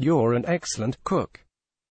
You're an excellent cook.